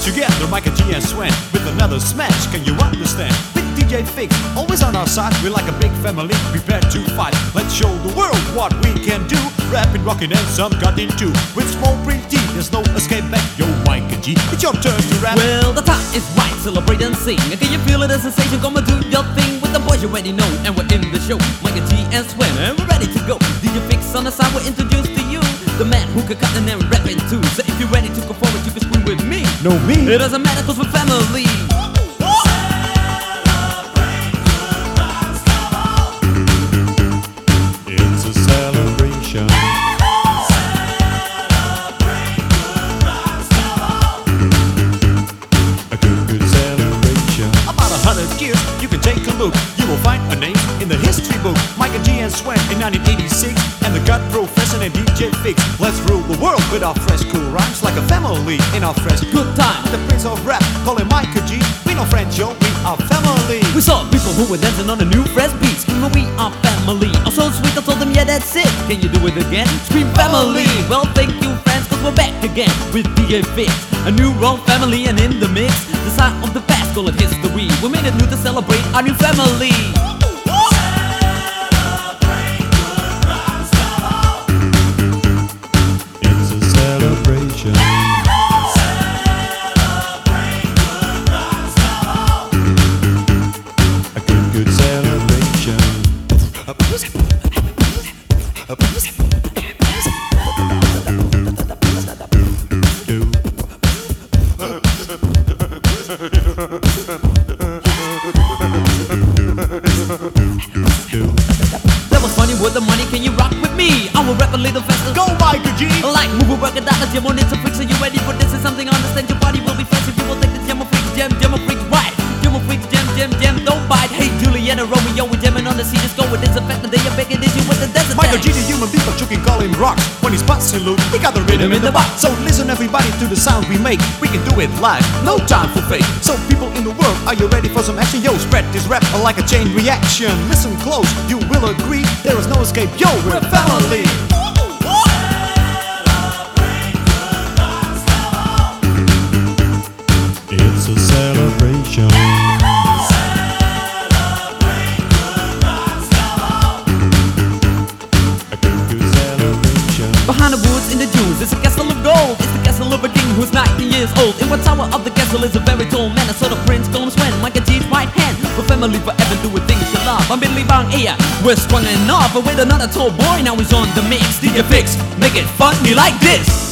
Together, Miker G and Sven with another smash. Can you understand? With DJ Fix always on our side, we're like a big family, prepared to fight. Let's show the world what we can do. Rapping, rocking, and some cutting too. With small print T, there's no escape back. Yo, Miker G, it's your turn to rap. Well, the time is right, celebrate and sing. Can you feel it, a sensation? Come and do your thing with the boys you already know. And we're in the show, Miker G and Sven, and we're ready to go. DJ Fix on the side, we're introduced to you. The man who can cut and then rap too. So if you're ready no me. It doesn't matter cause we're family. It's a celebration. A good, good celebration. About a hundred years, you can take a look. You will find a name in the history book. Miker G and Sven in 1986, and the gut professor named DJ Fix. Let's rule the world with our fresh, cool rhymes like a family in our fresh Good time. The prince of rap, call him Miker G. We no friends, yo, we are family. We saw people who were dancing on a new fresh beat, screaming we are family. I'm so sweet, I told them, yeah, that's it. Can you do it again? Scream family. Well, thank you, friends, cause we're back again with DJ Fix. A new wrong family and in the mix, the sign of the past, call it history. We made it new to celebrate our new family. That was funny with the money, can you rock with me? I will rap a little faster. Go, Miker G! Like move a work it out, jam on it to fix. Are you ready for this? Is something I understand. Your body will be fast if you will take the jam of freaks, jam, jam of freaks, right? Jam of freaks, jam, jam, jam, don't bite. Hey, Juliana, Romeo, we jamming on the sea. Just go with this effect, they are making this you with the desert. Miker G, the human people, you can call him rock. When he's busting loot, he got the rhythm in the box. So listen, everybody, to the sound we make. We can do it live, no time for fake. So people in the world, are you ready for some action? Yo, spread this rap like a chain reaction. Listen close, you will agree. There is no escape. Yo, we're family. Old. In one tower of the castle is a very tall man. I saw the prince him Sven, Miker G's right hand. We're family forever, doing things you love. I'm Billy Bang here. We're strong enough, but with another tall boy, now he's on the mix. DJ Fix, make it funny like this.